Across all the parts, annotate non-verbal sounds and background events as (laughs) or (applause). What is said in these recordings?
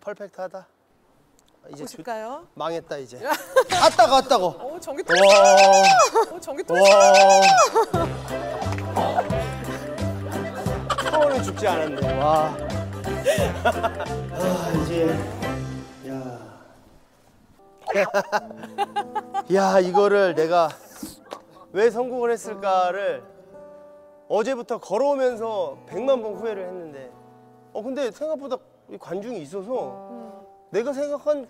퍼펙트하다. 이제 조- 보실까요? 망했다 이제. 갔다가 왔다고. 오 전기 또. 와. 오 전기 또. 와. 처음에 죽지 않았네. 와. 아, 이제 야. (laughs) 야, 이거를 내가 왜 성공을 했을까를 어제부터 걸어오면서 100만 번 후회를 했는데 어 근데 생각보다 이 관중이 있어서 내가 생각한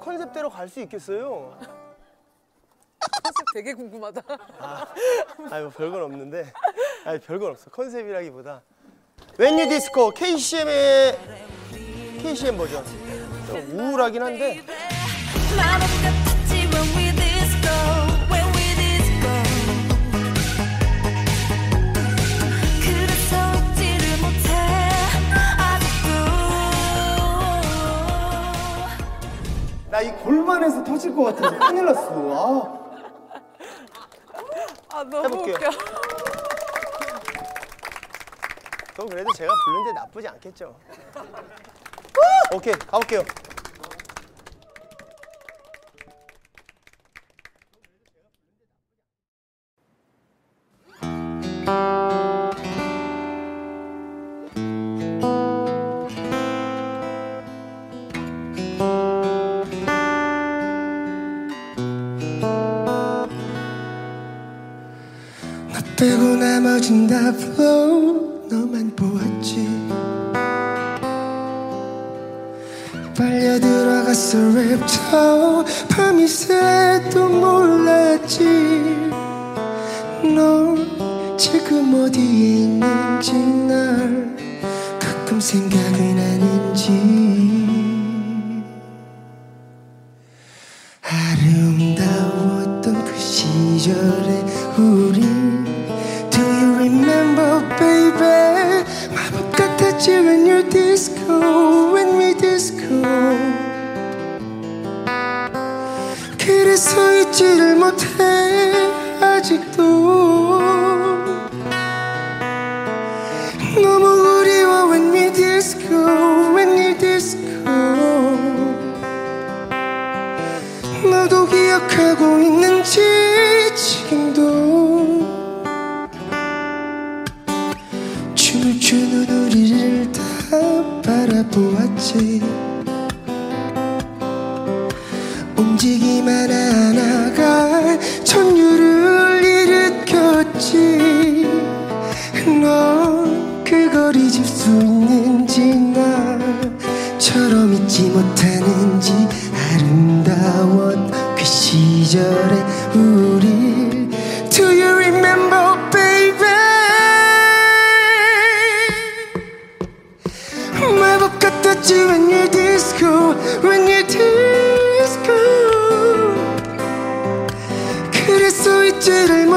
컨셉대로 갈 수 있겠어요. 컨셉 되게 궁금하다. 아니 뭐 별건 없는데. 아니 별건 없어. 컨셉이라기보다. 웬유 디스코 KCM의 KCM 버전. 좀 우울하긴 한데 나 이 골반에서 터질 것 같아서 큰일 났어. 아. 너무 해볼게요. 웃겨. 그럼 그래도 제가 부르는데 나쁘지 않겠죠. 오케이 가볼게요 다 flow 너만 보았지. 빨려 들어갔어 랩터. 밤이 새도 몰랐지. 넌 지금 어디에 있는지 날 가끔 생각은 하는지. 아름다웠던 그 시절의 서 잊지를 못해 아직도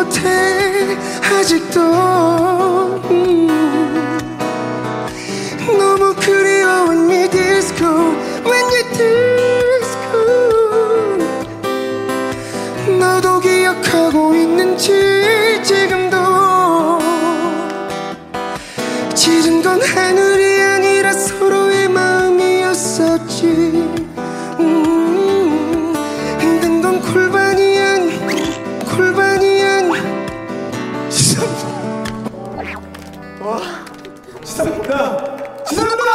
못해. 아직도 죄송합니다 죄송합니다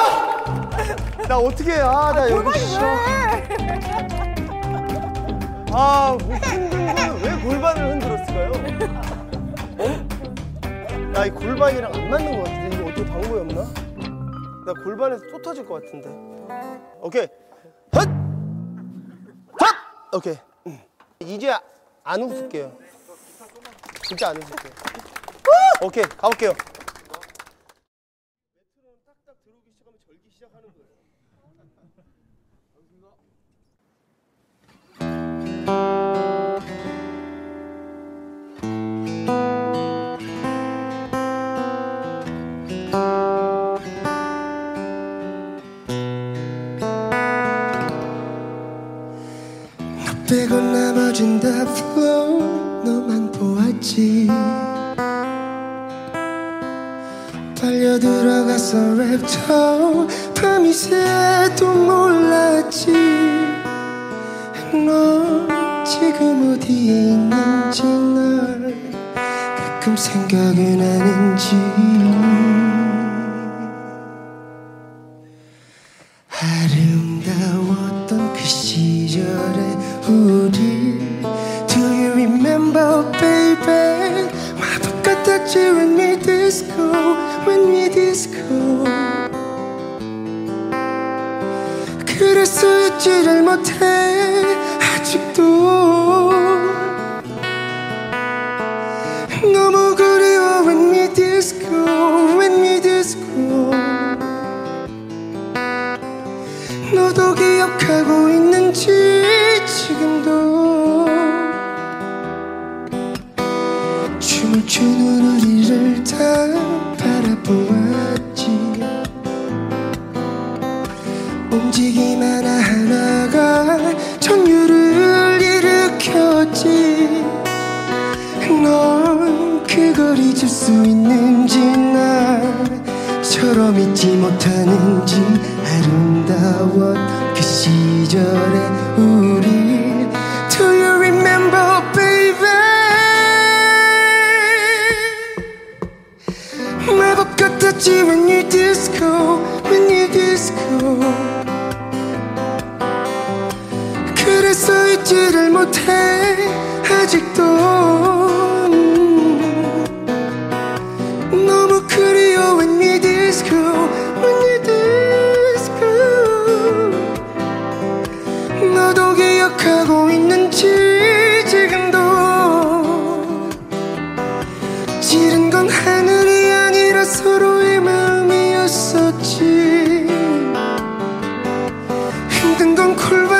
나 어떻게 아 나 여기 싫어 아뭐 힘든 거는 왜 골반을 흔들었을까요? 어? 나이 골반이랑 안 맞는 것 같은데 이거 어떻게 방법이 없나? 나 골반에서 또 터질 것 같은데 오케이 헛! 헛! 오케이 음. 이제 안 웃을게요 진짜 안 웃을게요 오케이 가볼게요. 빼고 나머진 다. flow 달려 들어가서 랩터 밤이 새도 같지. 넌 지금 어디에 있는지 날 가끔 생각은 하는지 잊지를 못해 움직임 하나하나가 전율을 일으켰지. 넌 그걸 잊을 수 있는지 나처럼 잊지 못하는지 못해 아직도. 음. 너무 그리워 when we disco when you disco 너도 기억하고 있는지 지금도. 지른 건 하늘이 아니라 서로의 마음이었었지. 힘든 건 골반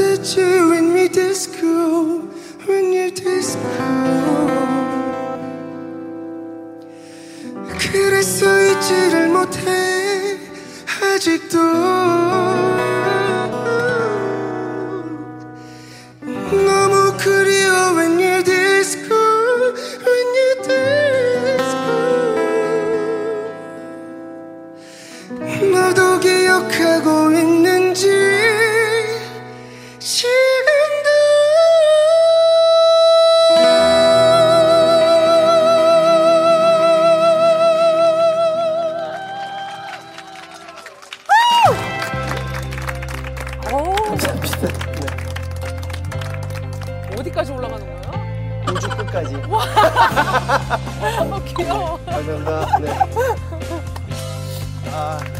마법 같았지 when we disco when you disco 그래서 잊지를 못해 아직도 어디까지 올라가는 거야? 우주 끝까지. 어, 귀여워. 감사합니다. 네. 아, (laughs) 어.